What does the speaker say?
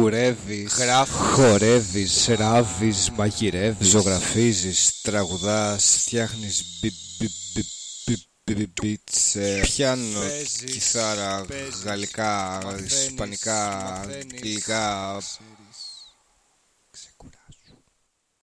Κουρεύεις, χορεύεις, ράβεις, μαγειρεύεις, ζωγραφίζεις, τραγουδάς, φτιάχνεις πίτσε, πιάνο, κιθάρα, γαλλικά, ισπανικά, αγγλικά.